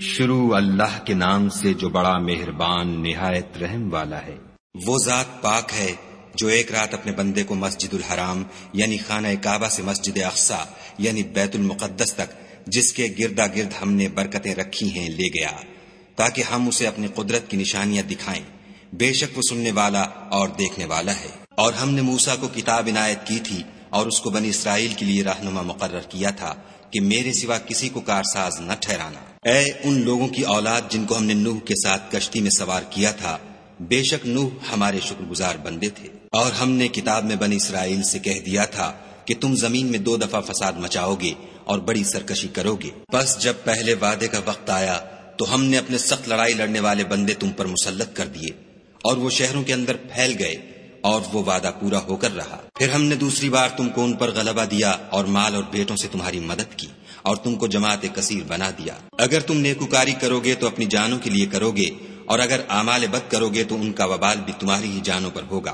شروع اللہ کے نام سے جو بڑا مہربان، نہایت رحم والا ہے۔ وہ ذات پاک ہے جو ایک رات اپنے بندے کو مسجد الحرام یعنی خانہ کعبہ سے مسجد اقسا یعنی بیت المقدس تک، جس کے گردا گرد ہم نے برکتیں رکھی ہیں، لے گیا۔ تاکہ ہم اسے اپنی قدرت کی نشانیاں دکھائیں۔ بے شک وہ سننے والا اور دیکھنے والا ہے۔ اور ہم نے موسا کو کتاب عنایت کی تھی اور اس کو بنی اسرائیل کے لیے رہنما مقرر کیا تھا۔ کہ میرے سوا کسی کو کارساز نہ ٹھہرانا۔ اے ان لوگوں کی اولاد جن کو ہم نے نوح کے ساتھ کشتی میں سوار کیا تھا، بے شک نوح ہمارے شکر گزار بندے تھے۔ اور ہم نے کتاب میں بنی اسرائیل سے کہہ دیا تھا کہ تم زمین میں دو دفعہ فساد مچاؤ گے اور بڑی سرکشی کرو گے۔ بس جب پہلے وعدے کا وقت آیا، تو ہم نے اپنے سخت لڑائی لڑنے والے بندے تم پر مسلط کر دیے اور وہ شہروں کے اندر پھیل گئے۔ اور وہ وعدہ پورا ہو کر رہا۔ پھر ہم نے دوسری بار تم کو ان پر غلبہ دیا اور مال اور بیٹوں سے تمہاری مدد کی اور تم کو جماعت کثیر بنا دیا۔ اگر تم نیکوکاری کرو گے تو اپنی جانوں کے لیے کرو گے اور اگر اعمال بد کرو گے تو ان کا وبال بھی تمہاری ہی جانوں پر ہوگا۔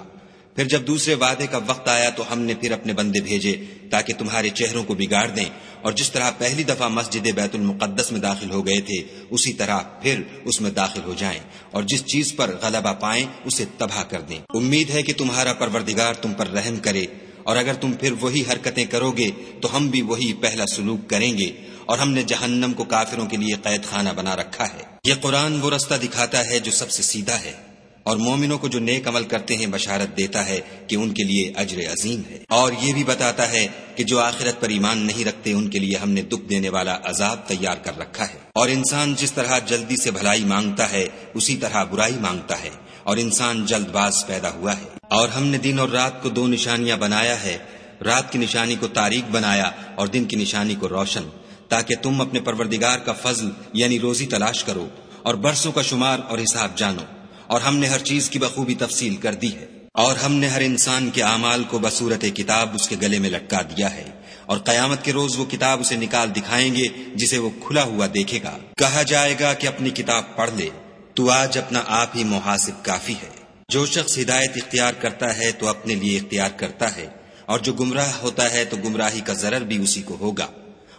پھر جب دوسرے وعدے کا وقت آیا تو ہم نے پھر اپنے بندے بھیجے تاکہ تمہارے چہروں کو بگاڑ دیں۔ اور جس طرح پہلی دفعہ مسجد بیت المقدس میں داخل ہو گئے تھے، اسی طرح پھر اس میں داخل ہو جائیں۔ اور جس چیز پر غلبہ پائیں، اسے تباہ کر دیں۔ امید ہے کہ تمہارا پروردگار تم پر رحم کرے۔ اور اگر تم پھر وہی حرکتیں کرو گے، تو ہم بھی وہی پہلا سلوک کریں گے۔ اور ہم نے جہنم کو کافروں کے لیے قید خانہ بنا رکھا ہے۔ یہ قرآن وہ رستہ دکھاتا ہے جو سب سے سیدھا ہے۔ اور مومنوں کو جو نیک عمل کرتے ہیں بشارت دیتا ہے کہ ان کے لیے اجر عظیم ہے۔ اور یہ بھی بتاتا ہے کہ جو آخرت پر ایمان نہیں رکھتے، ان کے لیے ہم نے دکھ دینے والا عذاب تیار کر رکھا ہے۔ اور انسان جس طرح جلدی سے بھلائی مانگتا ہے، اسی طرح برائی مانگتا ہے۔ اور انسان جلد باز پیدا ہوا ہے۔ اور ہم نے دن اور رات کو دو نشانیاں بنایا ہے۔ رات کی نشانی کو تاریخ بنایا اور دن کی نشانی کو روشن، تاکہ تم اپنے پروردگار کا فضل یعنی روزی تلاش کرو اور برسوں کا شمار اور حساب جانو۔ اور ہم نے ہر چیز کی بخوبی تفصیل کر دی ہے۔ اور ہم نے ہر انسان کے اعمال کو بصورت کتاب اس کے گلے میں لٹکا دیا ہے۔ اور قیامت کے روز وہ کتاب اسے نکال دکھائیں گے، جسے وہ کھلا ہوا دیکھے گا۔ کہا جائے گا کہ اپنی کتاب پڑھ لے۔ تو آج اپنا آپ ہی محاسب کافی ہے۔ جو شخص ہدایت اختیار کرتا ہے تو اپنے لیے اختیار کرتا ہے۔ اور جو گمراہ ہوتا ہے تو گمراہی کا ضرر بھی اسی کو ہوگا۔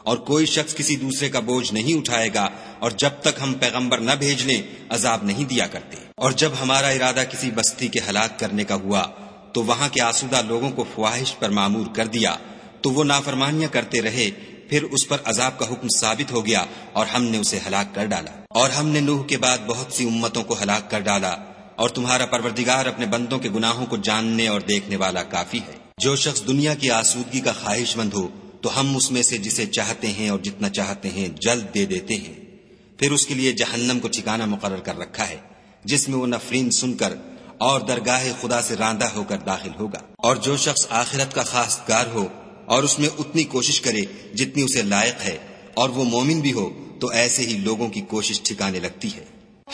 اور کوئی شخص کسی دوسرے کا بوجھ نہیں اٹھائے گا۔ اور جب تک ہم پیغمبر نہ بھیج لیں، عذاب نہیں دیا کرتے۔ اور جب ہمارا ارادہ کسی بستی کے ہلاک کرنے کا ہوا، تو وہاں کے آسودہ لوگوں کو خواہش پر معمور کر دیا۔ تو وہ نافرمانیاں کرتے رہے، پھر اس پر عذاب کا حکم ثابت ہو گیا اور ہم نے اسے ہلاک کر ڈالا۔ اور ہم نے نوح کے بعد بہت سی امتوں کو ہلاک کر ڈالا، اور تمہارا پروردگار اپنے بندوں کے گناہوں کو جاننے اور دیکھنے والا کافی ہے۔ جو شخص دنیا کی آسودگی کا خواہش مند ہو، تو ہم اس میں سے جسے چاہتے ہیں اور جتنا چاہتے ہیں جلد دے دیتے ہیں۔ پھر اس کے لیے جہنم کو ٹھکانا مقرر کر رکھا ہے۔ جس میں وہ نفرین سن کر اور درگاہ خدا سے راندہ ہو کر داخل ہوگا۔ اور جو شخص آخرت کا خاص گار ہو اور اس میں اتنی کوشش کرے جتنی اسے لائق ہے اور وہ مومن بھی ہو، تو ایسے ہی لوگوں کی کوشش ٹھکانے لگتی ہے۔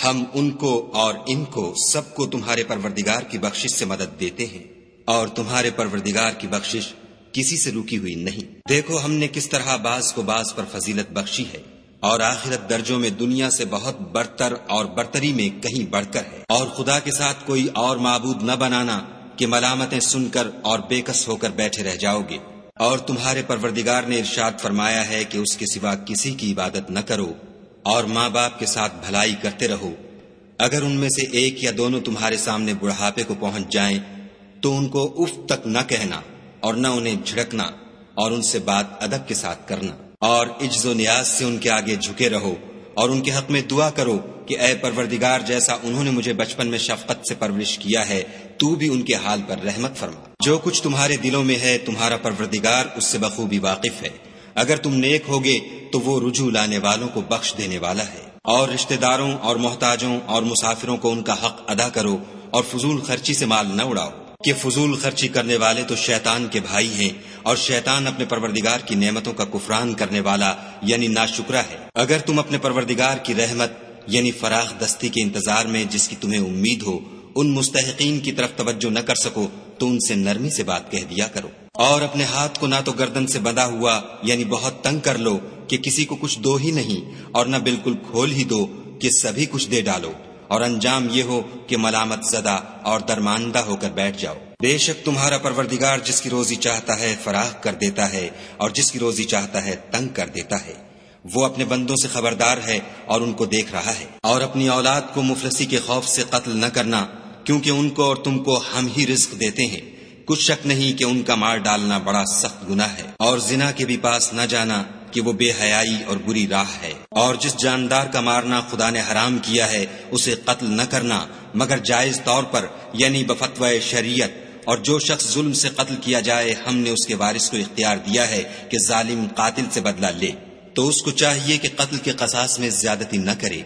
ہم ان کو اور ان کو سب کو تمہارے پروردگار کی بخشش سے مدد دیتے ہیں۔ اور تمہارے پروردگار کی بخشش کسی سے رکی ہوئی نہیں۔ دیکھو ہم نے کس طرح باز کو باز پر فضیلت بخشی ہے۔ اور آخرت درجوں میں دنیا سے بہت برتر اور برتری میں کہیں بڑھ کر ہے۔ اور خدا کے ساتھ کوئی اور معبود نہ بنانا کہ ملامتیں سن کر اور بے کس ہو کر بیٹھے رہ جاؤ گے۔ اور تمہارے پروردگار نے ارشاد فرمایا ہے کہ اس کے سوا کسی کی عبادت نہ کرو اور ماں باپ کے ساتھ بھلائی کرتے رہو۔ اگر ان میں سے ایک یا دونوں تمہارے سامنے بڑھاپے کو پہنچ جائیں تو ان کو اف تک نہ کہنا اور نہ انہیں جھڑکنا اور ان سے بات ادب کے ساتھ کرنا۔ اور عجز و نیاز سے ان کے آگے جھکے رہو اور ان کے حق میں دعا کرو کہ اے پروردگار، جیسا انہوں نے مجھے بچپن میں شفقت سے پرورش کیا ہے، تو بھی ان کے حال پر رحمت فرما۔ جو کچھ تمہارے دلوں میں ہے، تمہارا پروردگار اس سے بخوبی واقف ہے۔ اگر تم نیک ہوگے، تو وہ رجوع لانے والوں کو بخش دینے والا ہے۔ اور رشتہ داروں اور محتاجوں اور مسافروں کو ان کا حق ادا کرو اور فضول خرچی سے مال نہ اڑاؤ۔ کہ فضول خرچی کرنے والے تو شیطان کے بھائی ہیں۔ اور شیطان اپنے پروردگار کی نعمتوں کا کفران کرنے والا یعنی ناشکرا ہے۔ اگر تم اپنے پروردگار کی رحمت یعنی فراخ دستی کے انتظار میں جس کی تمہیں امید ہو، ان مستحقین کی طرف توجہ نہ کر سکو، تو ان سے نرمی سے بات کہہ دیا کرو۔ اور اپنے ہاتھ کو نہ تو گردن سے بندھا ہوا یعنی بہت تنگ کر لو کہ کسی کو کچھ دو ہی نہیں، اور نہ بالکل کھول ہی دو کہ سبھی کچھ دے ڈالو۔ اور انجام یہ ہو کہ ملامت زدہ اور درماندہ ہو کر بیٹھ جاؤ۔ بے شک تمہارا پروردگار جس کی روزی چاہتا ہے فراخ کر دیتا ہے اور جس کی روزی چاہتا ہے تنگ کر دیتا ہے۔ وہ اپنے بندوں سے خبردار ہے اور ان کو دیکھ رہا ہے۔ اور اپنی اولاد کو مفلسی کے خوف سے قتل نہ کرنا، کیونکہ ان کو اور تم کو ہم ہی رزق دیتے ہیں۔ کچھ شک نہیں کہ ان کا مار ڈالنا بڑا سخت گناہ ہے۔ اور زنا کے بھی پاس نہ جانا کہ وہ بے حیائی اور بری راہ ہے۔ اور جس جاندار کا مارنا خدا نے حرام کیا ہے، اسے قتل نہ کرنا، مگر جائز طور پر یعنی بفتو شریعت اور جو شخص ظلم سے قتل کیا جائے، ہم نے اس کے وارث کو اختیار دیا ہے کہ ظالم قاتل سے بدلہ لے۔ تو اس کو چاہیے کہ قتل کے قصاص میں زیادتی نہ کرے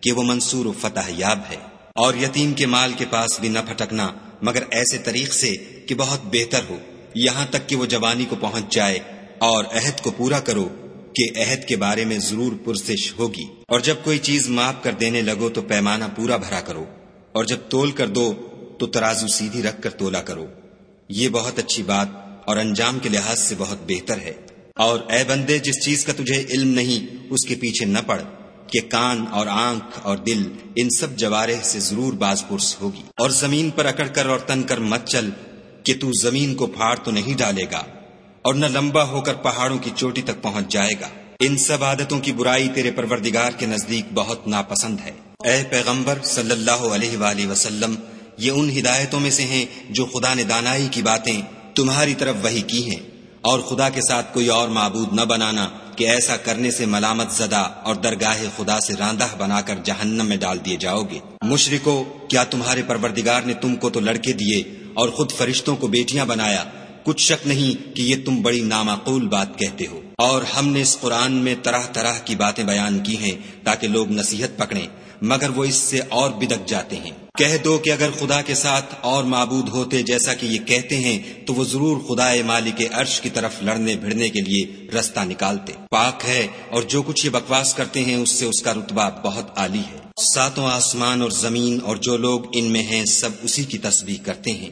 کہ وہ منصور و فتح یاب ہے۔ اور یتیم کے مال کے پاس بھی نہ پھٹکنا، مگر ایسے طریق سے کہ بہت بہتر ہو۔ یہاں تک کہ وہ جوانی کو پہنچ جائے اور عہد کو پورا کرو کہ عہد کے بارے میں ضرور پرسش ہوگی۔ اور جب کوئی چیز معاف کر دینے لگو تو پیمانہ پورا بھرا کرو۔ اور جب تول کر دو تو ترازو سیدھی رکھ کر تولا کرو۔ یہ بہت اچھی بات اور انجام کے لحاظ سے بہت بہتر ہے۔ اور اے بندے، جس چیز کا تجھے علم نہیں، اس کے پیچھے نہ پڑ کہ کان اور آنکھ اور دل ان سب جوارے سے ضرور باز پرس ہوگی۔ اور زمین پر اکڑ کر اور تن کر مت چل کہ تو زمین کو پھاڑ تو نہیں ڈالے گا اور نہ لمبا ہو کر پہاڑوں کی چوٹی تک پہنچ جائے گا۔ ان سب عادتوں کی برائی تیرے پروردگار کے نزدیک بہت ناپسند ہے۔ اے پیغمبر، صلی اللہ علیہ وآلہ وسلم یہ ان ہدایتوں میں سے ہیں جو خدا نے دانائی کی باتیں تمہاری طرف وہی کی ہیں۔ اور خدا کے ساتھ کوئی اور معبود نہ بنانا کہ ایسا کرنے سے ملامت زدہ اور درگاہ خدا سے راندہ بنا کر جہنم میں ڈال دیے جاؤ گے۔ مشرکو، کیا تمہارے پروردگار نے تم کو تو لڑکے دیے اور خود فرشتوں کو بیٹیاں بنایا؟ کچھ شک نہیں کہ یہ تم بڑی نامعقول بات کہتے ہو۔ اور ہم نے اس قرآن میں طرح طرح کی باتیں بیان کی ہیں تاکہ لوگ نصیحت پکڑیں، مگر وہ اس سے اور بدک جاتے ہیں۔ کہہ دو کہ اگر خدا کے ساتھ اور معبود ہوتے جیسا کہ یہ کہتے ہیں، تو وہ ضرور خدا مالک عرش کی طرف لڑنے بھڑنے کے لیے رستہ نکالتے۔ پاک ہے، اور جو کچھ یہ بکواس کرتے ہیں، اس سے اس کا رتبہ بہت عالی ہے۔ ساتوں آسمان اور زمین اور جو لوگ ان میں ہیں، سب اسی کی تصویر کرتے ہیں۔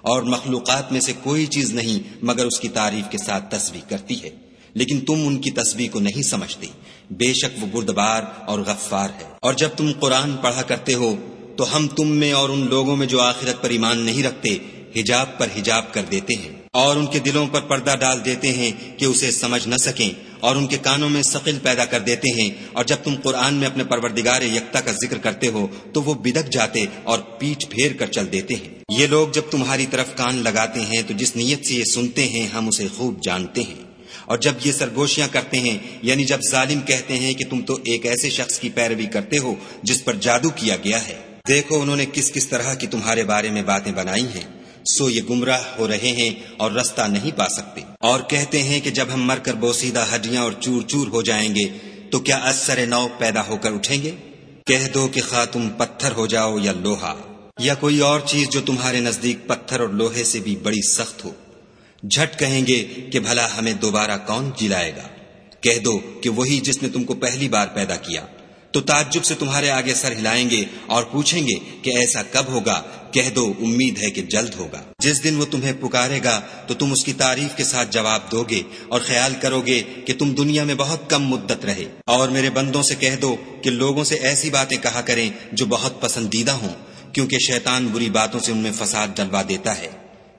اور مخلوقات میں سے کوئی چیز نہیں، مگر اس کی تعریف کے ساتھ تصویر کرتی ہے۔ لیکن تم ان کی تصویر کو نہیں سمجھتے۔ بے شک وہ بردبار اور غفار ہے۔ اور جب تم قرآن پڑھا کرتے ہو تو ہم تم میں اور ان لوگوں میں جو آخرت پر ایمان نہیں رکھتے، حجاب پر حجاب کر دیتے ہیں۔ اور ان کے دلوں پر پردہ ڈال دیتے ہیں کہ اسے سمجھ نہ سکیں، اور ان کے کانوں میں ثقل پیدا کر دیتے ہیں۔ اور جب تم قرآن میں اپنے پروردگار یکتا کا ذکر کرتے ہو، تو وہ بدک جاتے اور پیٹ پھیر کر چل دیتے ہیں۔ یہ لوگ جب تمہاری طرف کان لگاتے ہیں، تو جس نیت سے یہ سنتے ہیں، ہم اسے خوب جانتے ہیں۔ اور جب یہ سرگوشیاں کرتے ہیں یعنی جب ظالم کہتے ہیں کہ تم تو ایک ایسے شخص کی پیروی کرتے ہو، جس پر جادو کیا گیا ہے۔ دیکھو انہوں نے کس کس طرح کی تمہارے بارے میں باتیں بنائی ہیں۔ سو یہ گمراہ ہو رہے ہیں اور رستہ نہیں پا سکتے۔ اور کہتے ہیں کہ جب ہم مر کر بوسیدہ ہڈیاں اور چور چور ہو جائیں گے، تو کیا اثر نو پیدا ہو کر اٹھیں گے؟ کہہ دو کہ خواہ تم پتھر ہو جاؤ یا لوہا، یا کوئی اور چیز جو تمہارے نزدیک پتھر اور لوہے سے بھی بڑی سخت ہو۔ جھٹ کہیں گے کہ بھلا ہمیں دوبارہ کون جلائے گا۔ کہہ دو کہ وہی جس نے تم کو پہلی بار پیدا کیا۔ تو تعجب سے تمہارے آگے سر ہلائیں گے اور پوچھیں گے کہ ایسا کب ہوگا؟ کہہ دو، امید ہے کہ جلد ہوگا۔ جس دن وہ تمہیں پکارے گا، تو تم اس کی تعریف کے ساتھ جواب دو گے اور خیال کرو گے کہ تم دنیا میں بہت کم مدت رہے۔ اور میرے بندوں سے کہہ دو کہ لوگوں سے ایسی باتیں کہا کریں جو بہت پسندیدہ ہوں، کیونکہ شیطان بری باتوں سے ان میں فساد ڈلوا دیتا ہے۔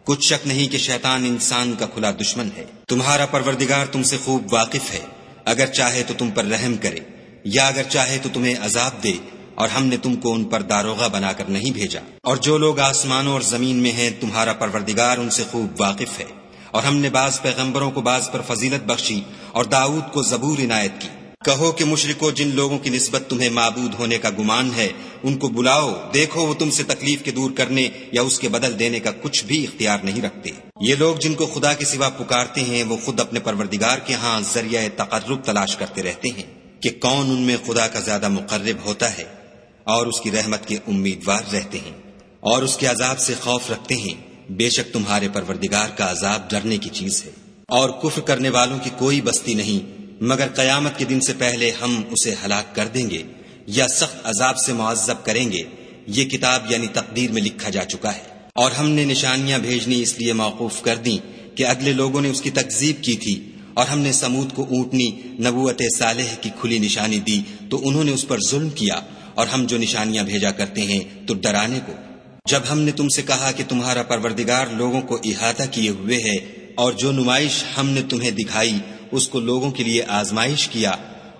کچھ شک نہیں کہ شیطان انسان کا کھلا دشمن ہے۔ تمہارا پروردگار تم سے خوب واقف ہے۔ اگر چاہے تو تم پر رحم کرے۔ یا اگر چاہے تو تمہیں عذاب دے، اور ہم نے تم کو ان پر داروغہ بنا کر نہیں بھیجا۔ اور جو لوگ آسمانوں اور زمین میں ہیں، تمہارا پروردگار ان سے خوب واقف ہے۔ اور ہم نے بعض پیغمبروں کو بعض پر فضیلت بخشی اور داؤد کو زبور عنایت کی۔ کہو کہ مشرکو، جن لوگوں کی نسبت تمہیں معبود ہونے کا گمان ہے، ان کو بلاؤ، دیکھو وہ تم سے تکلیف کے دور کرنے یا اس کے بدل دینے کا کچھ بھی اختیار نہیں رکھتے۔ یہ لوگ جن کو خدا کے سوا پکارتے ہیں، وہ خود اپنے پروردگار کے ہاں ذریعہ تقرب تلاش کرتے رہتے ہیں۔ کہ کون ان میں خدا کا زیادہ مقرب ہوتا ہے اور اس کی رحمت کے امیدوار رہتے ہیں اور اس کے عذاب سے خوف رکھتے ہیں۔ بے شک تمہارے پروردگار کا عذاب ڈرنے کی چیز ہے۔ اور کفر کرنے والوں کی کوئی بستی نہیں، مگر قیامت کے دن سے پہلے ہم اسے ہلاک کر دیں گے یا سخت عذاب سے معذب کریں گے۔ یہ کتاب یعنی تقدیر میں لکھا جا چکا ہے۔ اور ہم نے نشانیاں بھیجنی اس لیے موقوف کر دیں کہ اگلے لوگوں نے اس کی تکزیب کی تھی۔ اور ہم نے سمود کو اونٹنی، نبوت صالح کی کھلی نشانی دی تو انہوں نے اس پر ظلم کیا اور ہم جو نشانیاں بھیجا کرتے ہیں تو ڈرانے کو۔ جب ہم نے تم سے کہا کہ تمہارا پروردگار لوگوں کو احاطہ کیے ہوئے ہے اور جو نمائش ہم نے تمہیں دکھائی، اس کو لوگوں کے لیے آزمائش کیا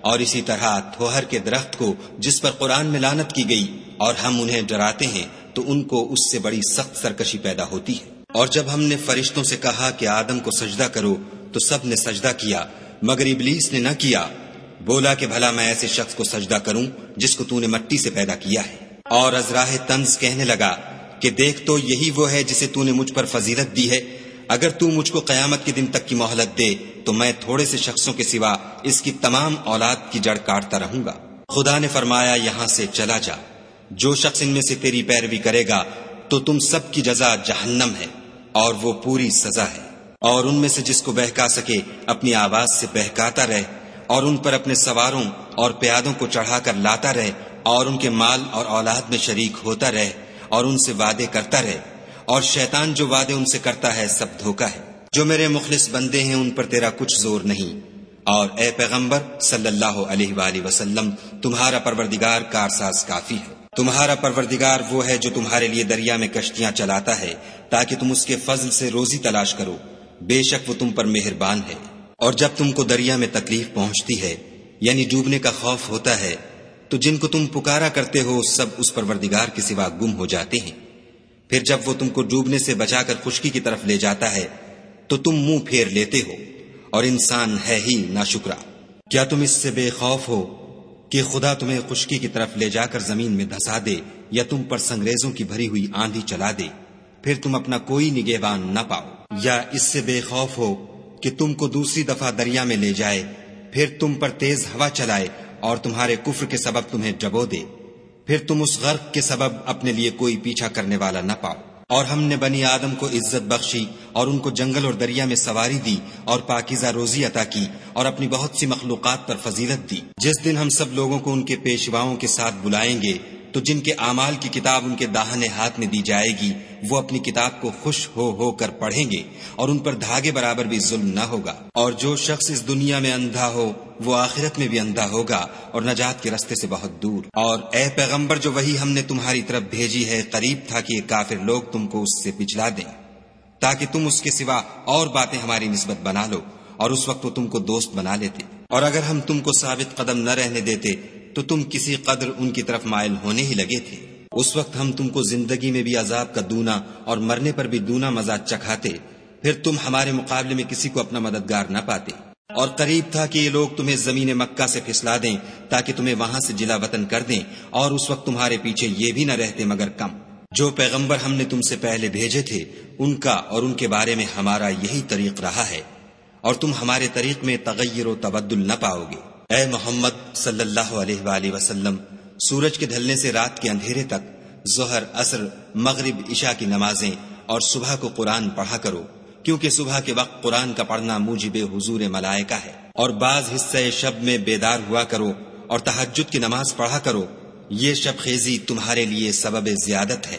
اور اسی طرح تھوہر کے درخت کو جس پر قرآن میں لانت کی گئی اور ہم انہیں ڈراتے ہیں تو ان کو اس سے بڑی سخت سرکشی پیدا ہوتی ہے۔ اور جب ہم نے فرشتوں سے کہا کہ آدم کو سجدہ کرو تو سب نے سجدہ کیا، مگر ابلیس نے نہ کیا۔ بولا کہ بھلا میں ایسے شخص کو سجدہ کروں جس کو تو نے مٹی سے پیدا کیا ہے۔ اور ازراہ تنز کہنے لگا کہ دیکھ تو یہی وہ ہے جسے تو نے مجھ پر فضیلت دی ہے۔ اگر تو مجھ کو قیامت کے دن تک کی مہلت دے، تو میں تھوڑے سے شخصوں کے سوا اس کی تمام اولاد کی جڑ کاٹتا رہوں گا۔ خدا نے فرمایا، یہاں سے چلا جا۔ جو شخص ان میں سے تیری پیروی کرے گا، تو تم سب کی جزا جہنم ہے اور وہ پوری سزا ہے۔ اور ان میں سے جس کو بہکا سکے، اپنی آواز سے بہکاتا رہے، اور ان پر اپنے سواروں اور پیادوں کو چڑھا کر لاتا رہے، اور ان کے مال اور اولاد میں شریک ہوتا رہے، اور ان سے وعدے کرتا رہے۔ اور شیطان جو وعدے ان سے کرتا ہے، سب دھوکا ہے۔ جو میرے مخلص بندے ہیں، ان پر تیرا کچھ زور نہیں۔ اور اے پیغمبر، صلی اللہ علیہ وآلہ وسلم، تمہارا پروردگار کارساز کافی ہے۔ تمہارا پروردگار وہ ہے جو تمہارے لیے دریا میں کشتیاں چلاتا ہے، تاکہ تم اس کے فضل سے روزی تلاش کرو۔ بے شک وہ تم پر مہربان ہے۔ اور جب تم کو دریا میں تکلیف پہنچتی ہے یعنی ڈوبنے کا خوف ہوتا ہے، تو جن کو تم پکارا کرتے ہو، سب اس پروردگار کے سوا گم ہو جاتے ہیں۔ پھر جب وہ تم کو ڈوبنے سے بچا کر خشکی کی طرف لے جاتا ہے، تو تم منہ پھیر لیتے ہو۔ اور انسان ہے ہی نہ شکرا کیا تم اس سے بے خوف ہو کہ خدا تمہیں خشکی کی طرف لے جا کر زمین میں دھسا دے، یا تم پر سنگریزوں کی بھری ہوئی آندھی چلا دے؟ پھر تم اپنا کوئی نگہبان نہ پاؤ۔ یا اس سے بے خوف ہو کہ تم کو دوسری دفعہ دریا میں لے جائے، پھر تم پر تیز ہوا چلائے اور تمہارے کفر کے سبب تمہیں ڈبو دے۔ پھر تم اس غرق کے سبب اپنے لیے کوئی پیچھا کرنے والا نہ پاؤ۔ اور ہم نے بنی آدم کو عزت بخشی اور ان کو جنگل اور دریا میں سواری دی اور پاکیزہ روزی عطا کی اور اپنی بہت سی مخلوقات پر فضیلت دی۔ جس دن ہم سب لوگوں کو ان کے پیشواؤں کے ساتھ بلائیں گے، تو جن کے اعمال کی کتاب ان کے داہنے ہاتھ میں دی جائے گی، وہ اپنی کتاب کو خوش ہو ہو کر پڑھیں گے اور ان پر دھاگے برابر بھی ظلم نہ ہوگا۔ اور جو شخص اس دنیا میں اندھا ہو وہ آخرت میں بھی اندھا ہوگا اور نجات کے رستے سے بہت دور۔ اور اے پیغمبر، جو وہی ہم نے تمہاری طرف بھیجی ہے، قریب تھا کہ یہ کافر لوگ تم کو اس سے پچھلا دیں۔ تاکہ تم اس کے سوا اور باتیں ہماری نسبت بنا لو اور اس وقت وہ تم کو دوست بنا لیتے۔ اور اگر ہم تم کو ثابت قدم نہ رہنے دیتے، تو تم کسی قدر ان کی طرف مائل ہونے ہی لگے تھے۔ اس وقت ہم تم کو زندگی میں بھی عذاب کا دونا اور مرنے پر بھی دونا مزاج چکھاتے، پھر تم ہمارے مقابلے میں کسی کو اپنا مددگار نہ پاتے۔ اور قریب تھا کہ یہ لوگ تمہیں زمین مکہ سے پھسلا دیں تاکہ تمہیں وہاں سے جلا وطن کر دیں اور اس وقت تمہارے پیچھے یہ بھی نہ رہتے مگر کم۔ جو پیغمبر ہم نے تم سے پہلے بھیجے تھے، ان کا اور ان کے بارے میں ہمارا یہی طریق رہا ہے۔ اور تم ہمارے طریق میں تغیر و تبدل نہ پاؤ گے۔ اے محمد صلی اللہ علیہ وآلہ وسلم، سورج کے ڈھلنے سے رات کے اندھیرے تک ظہر اثر مغرب، عشاء کی نمازیں اور صبح کو قرآن پڑھا کرو۔ کیونکہ صبح کے وقت قرآن کا پڑھنا موجب حضور ملائکہ ہے۔ اور بعض حصہ شب میں بیدار ہوا کرو اور تحجد کی نماز پڑھا کرو۔ یہ شب خیزی تمہارے لیے سبب زیادت ہے۔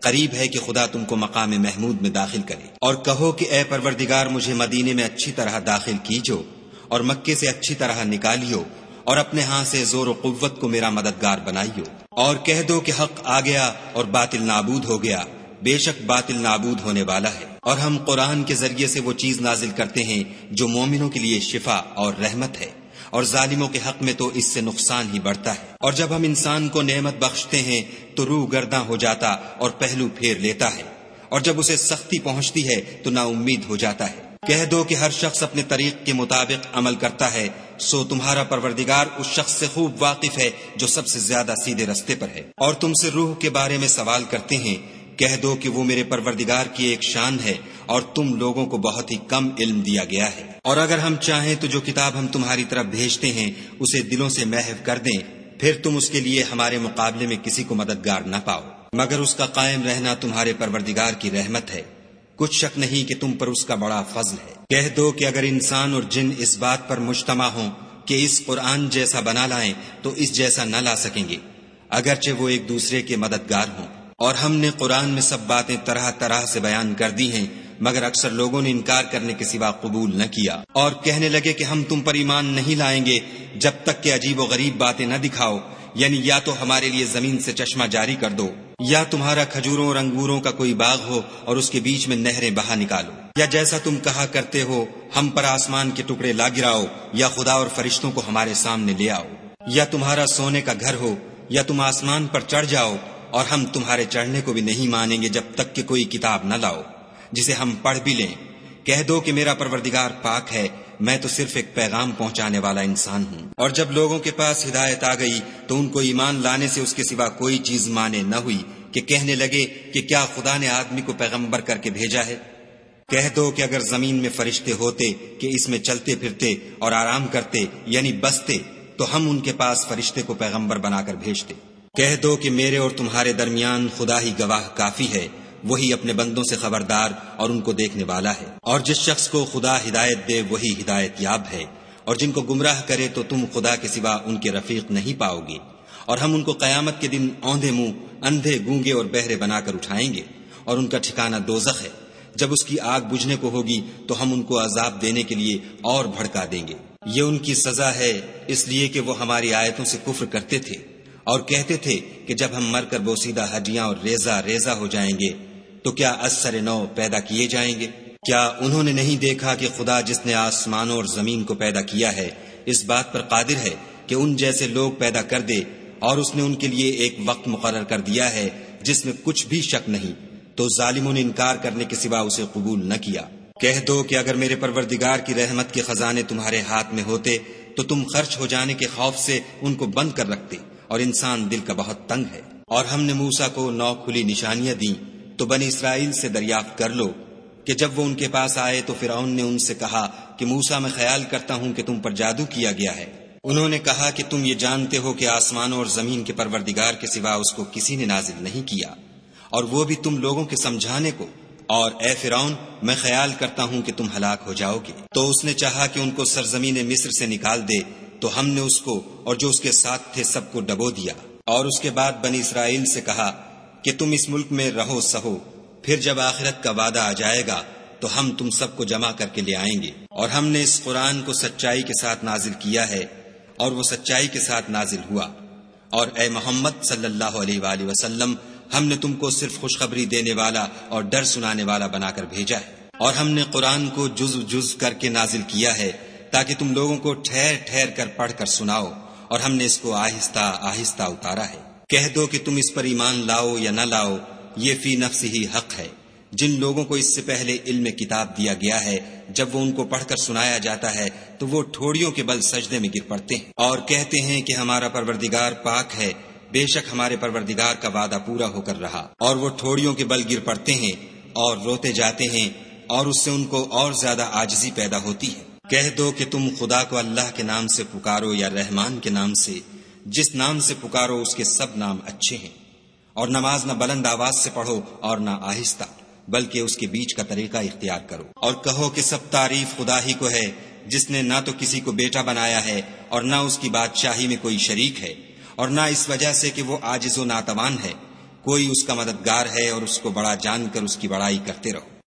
قریب ہے کہ خدا تم کو مقام محمود میں داخل کرے۔ اور کہو کہ اے پروردگار، مجھے مدینے میں اچھی طرح داخل کیجو اور مکے سے اچھی طرح نکالیو اور اپنے ہاں سے زور و قوت کو میرا مددگار بنائیو۔ اور کہہ دو کہ حق آ گیا اور باطل نابود ہو گیا۔ بے شک باطل نابود ہونے والا ہے۔ اور ہم قرآن کے ذریعے سے وہ چیز نازل کرتے ہیں جو مومنوں کے لیے شفا اور رحمت ہے۔ اور ظالموں کے حق میں تو اس سے نقصان ہی بڑھتا ہے۔ اور جب ہم انسان کو نعمت بخشتے ہیں، تو روح گرداں ہو جاتا اور پہلو پھیر لیتا ہے۔ اور جب اسے سختی پہنچتی ہے، تو نا امید ہو جاتا ہے۔ کہہ دو کہ ہر شخص اپنے طریق کے مطابق عمل کرتا ہے، سو تمہارا پروردگار اس شخص سے خوب واقف ہے جو سب سے زیادہ سیدھے رستے پر ہے۔ اور تم سے روح کے بارے میں سوال کرتے ہیں کہہ دو کہ وہ میرے پروردگار کی ایک شان ہے اور تم لوگوں کو بہت ہی کم علم دیا گیا ہے۔ اور اگر ہم چاہیں تو جو کتاب ہم تمہاری طرف بھیجتے ہیں، اسے دلوں سے محو کر دیں، پھر تم اس کے لیے ہمارے مقابلے میں کسی کو مددگار نہ پاؤ۔ مگر اس کا قائم رہنا تمہارے پروردگار کی رحمت ہے۔ کچھ شک نہیں کہ تم پر اس کا بڑا فضل ہے۔ کہہ دو کہ اگر انسان اور جن اس بات پر مجتمع ہوں کہ اس قرآن جیسا بنا لائیں، تو اس جیسا نہ لا سکیں گے۔ اگرچہ وہ ایک دوسرے کے مددگار ہوں۔ اور ہم نے قرآن میں سب باتیں طرح طرح سے بیان کر دی ہیں، مگر اکثر لوگوں نے انکار کرنے کے سوا قبول نہ کیا۔ اور کہنے لگے کہ ہم تم پر ایمان نہیں لائیں گے جب تک کہ عجیب و غریب باتیں نہ دکھاؤ۔ یعنی یا تو ہمارے لیے زمین سے چشمہ جاری کر دو، یا تمہارا کھجوروں اور انگوروں کا کوئی باغ ہو اور اس کے بیچ میں نہریں بہا نکالو۔ یا جیسا تم کہا کرتے ہو، ہم پر آسمان کے ٹکڑے لا گراؤ، یا خدا اور فرشتوں کو ہمارے سامنے لے آؤ۔ یا تمہارا سونے کا گھر ہو، یا تم آسمان پر چڑھ جاؤ اور ہم تمہارے چڑھنے کو بھی نہیں مانیں گے جب تک کہ کوئی کتاب نہ لاؤ۔ جسے ہم پڑھ بھی لیں۔ کہہ دو کہ میرا پروردگار پاک ہے۔ میں تو صرف ایک پیغام پہنچانے والا انسان ہوں۔ اور جب لوگوں کے پاس ہدایت آ گئی تو ان کو ایمان لانے سے اس کے سوا کوئی چیز مانے نہ ہوئی کہ کہنے لگے کہ کیا خدا نے آدمی کو پیغمبر کر کے بھیجا ہے۔ کہہ دو کہ اگر زمین میں فرشتے ہوتے کہ اس میں چلتے پھرتے اور آرام کرتے یعنی بستے، تو ہم ان کے پاس فرشتے کو پیغمبر بنا کر بھیجتے۔ کہہ دو کہ میرے اور تمہارے درمیان خدا ہی گواہ کافی ہے، وہی اپنے بندوں سے خبردار اور ان کو دیکھنے والا ہے۔ اور جس شخص کو خدا ہدایت دے، وہی ہدایت یاب ہے۔ اور جن کو گمراہ کرے تو تم خدا کے سوا ان کے رفیق نہیں پاؤ گے۔ اور ہم ان کو قیامت کے دن اوندے منہ، اندھے گونگے اور بہرے بنا کر اٹھائیں گے۔ اور ان کا ٹھکانہ دوزخ ہے۔ جب اس کی آگ بجھنے کو ہوگی تو ہم ان کو عذاب دینے کے لیے اور بھڑکا دیں گے۔ یہ ان کی سزا ہے، اس لیے کہ وہ ہماری آیتوں سے کفر کرتے تھے۔ اور کہتے تھے کہ جب ہم مر کر بوسیدہ ہڈیاں اور ریزہ ریزہ ہو جائیں گے، تو کیا اثر نو پیدا کیے جائیں گے؟ کیا انہوں نے نہیں دیکھا کہ خدا جس نے آسمانوں اور زمین کو پیدا کیا ہے، اس بات پر قادر ہے کہ ان جیسے لوگ پیدا کر دے اور اس نے ان کے لیے ایک وقت مقرر کر دیا ہے جس میں کچھ بھی شک نہیں، تو ظالموں نے انکار کرنے کے سوا اسے قبول نہ کیا۔ کہہ دو کہ اگر میرے پروردگار کی رحمت کے خزانے تمہارے ہاتھ میں ہوتے، تو تم خرچ ہو جانے کے خوف سے ان کو بند کر رکھتے۔ اور انسان دل کا بہت تنگ ہے۔ اور ہم نے موسا کو نو کھلی نشانیاں دیں تو بنی اسرائیل سے دریافت کر لو کہ جب وہ ان کے پاس آئے تو فرعون نے ان سے کہا کہ موسا میں خیال کرتا ہوں کہ تم پر جادو کیا گیا ہے۔ انہوں نے کہا کہ تم یہ جانتے ہو کہ آسمانوں اور زمین کے پروردگار کے سوا اس کو کسی نے نازل نہیں کیا۔ اور وہ بھی تم لوگوں کے سمجھانے کو۔ اور اے فرعون، میں خیال کرتا ہوں کہ تم ہلاک ہو جاؤ گے۔ تو اس نے چاہا کہ ان کو سرزمین مصر سے نکال دے تو ہم نے اس کو اور جو اس کے ساتھ تھے سب کو ڈبو دیا۔ اور اس کے بعد بنی اسرائیل سے کہا کہ تم اس ملک میں رہو سہو، پھر جب آخرت کا وعدہ آ جائے گا تو ہم تم سب کو جمع کر کے لے آئیں گے۔ اور ہم نے اس قرآن کو سچائی کے ساتھ نازل کیا ہے اور وہ سچائی کے ساتھ نازل ہوا۔ اور اے محمد صلی اللہ علیہ وآلہ وسلم، ہم نے تم کو صرف خوشخبری دینے والا اور ڈر سنانے والا بنا کر بھیجا ہے۔ اور ہم نے قرآن کو جز جز کر کے نازل کیا ہے۔ تاکہ تم لوگوں کو ٹھہر ٹھہر کر پڑھ کر سناؤ اور ہم نے اس کو آہستہ آہستہ اتارا ہے۔ کہہ دو کہ تم اس پر ایمان لاؤ یا نہ لاؤ، یہ فی نفس ہی حق ہے۔ جن لوگوں کو اس سے پہلے علم کتاب دیا گیا ہے، جب وہ ان کو پڑھ کر سنایا جاتا ہے، تو وہ ٹھوڑیوں کے بل سجدے میں گر پڑتے ہیں۔ اور کہتے ہیں کہ ہمارا پروردگار پاک ہے، بے شک ہمارے پروردگار کا وعدہ پورا ہو کر رہا۔ اور وہ ٹھوڑیوں کے بل گر پڑتے ہیں اور روتے جاتے ہیں اور اس سے ان کو اور زیادہ آجزی پیدا ہوتی ہے۔ کہہ دو کہ تم خدا کو اللہ کے نام سے پکارو یا رحمان کے نام سے، جس نام سے پکارو اس کے سب نام اچھے ہیں۔ اور نماز نہ بلند آواز سے پڑھو اور نہ آہستہ، بلکہ اس کے بیچ کا طریقہ اختیار کرو۔ اور کہو کہ سب تعریف خدا ہی کو ہے، جس نے نہ تو کسی کو بیٹا بنایا ہے اور نہ اس کی بادشاہی میں کوئی شریک ہے۔ اور نہ اس وجہ سے کہ وہ آجز و ناتوان ہے، کوئی اس کا مددگار ہے اور اس کو بڑا جان کر اس کی بڑائی کرتے رہو۔